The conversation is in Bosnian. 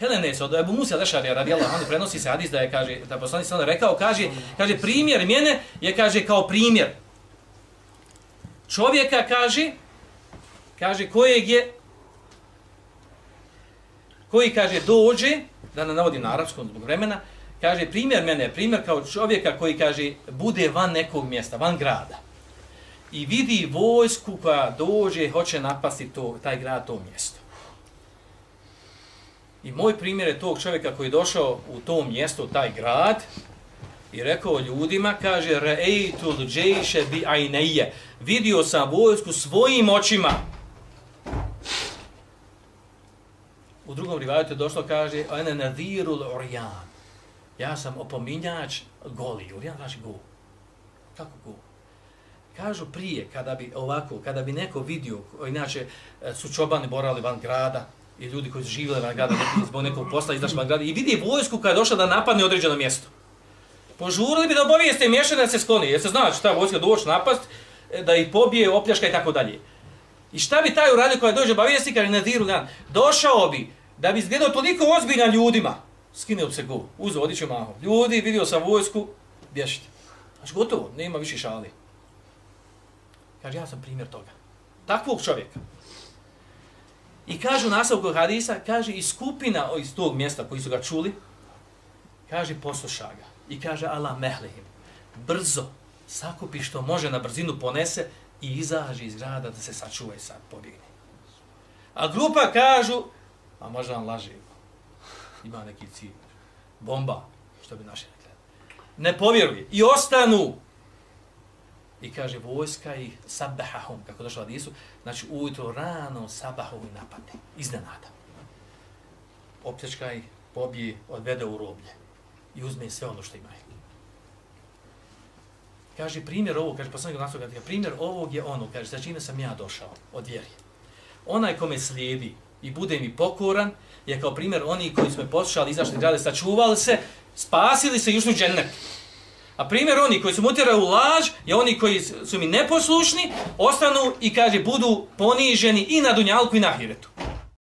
Helenes od Ebu Musa Lešarija radijallahu anhu prenosi se hadis da je kaže da poslanik sallallahu rekao kaže kaže primjer mene je kaže kao primjer. Čovjeka kaže kaže kojeg je koji kaže dođe da ne navodim na arapskom zbog vremena kaže primjer mene primjer kao čovjeka koji kaže bude van nekog mjesta van grada i vidi vojsku koja dođe hoće napasti to taj grad to mjesto. I moj primjer je tog čovjeka koji je došao u to mjesto, taj grad, i rekao ljudima, kaže, Re'eitul džejše bi ajneje, vidio sam vojsku svojim očima. U drugom rivajatu je došlo, kaže, ene nadirul orjan. Ja sam opominjač goli. Orjan znači go. Kako go? Kažu prije, kada bi ovako, kada bi neko vidio, inače e, su čobani borali van grada, i ljudi koji su živjeli van grada zbog nekog posla izašli van grada i vidi vojsku koja je došla da napadne određeno mjesto. Požurili bi da obavijeste mješane da se skloni, jer se zna da će ta vojska doći napast, e, da ih pobije, opljaška i tako dalje. I šta bi taj uradio koja dođe obavijesti, kaže Nadiru dan, došao bi da bi izgledao toliko ozbiljan ljudima, skinuo se go, uzeo, odiću maho. Ljudi, vidio sam vojsku, bješite. Znači gotovo, nema više šali. Kaže, ja sam primjer toga. Takvog čovjeka. I kaže u nastavku hadisa, kaže i skupina iz tog mjesta koji su ga čuli, kaže posluša ga. I kaže Allah mehlihim, brzo sakupi što može na brzinu ponese i izađe iz grada da se sačuva i sad pobjegne. A grupa kažu, a možda vam laži, ima neki cilj, bomba, što bi naše rekli. Ne povjeruje. I ostanu I kaže vojska ih sabahahum, kako došla Adisu, znači ujutro rano sabahu i napadne, iznenada. Oplječka ih, pobije, odvede u roblje i uzme sve ono što imaju. Kaže primjer ovog, kaže poslanik naslova, kaže primjer ovog je ono, kaže sa čime sam ja došao od vjeri. Onaj kome slijedi i bude mi pokoran, je kao primjer oni koji smo poslušali, izašli grade, sačuvali se, spasili se i ušli u džennet. A primjer oni koji su mutira u laž je oni koji su mi neposlušni, ostanu i kaže budu poniženi i na dunjalku i na hiretu.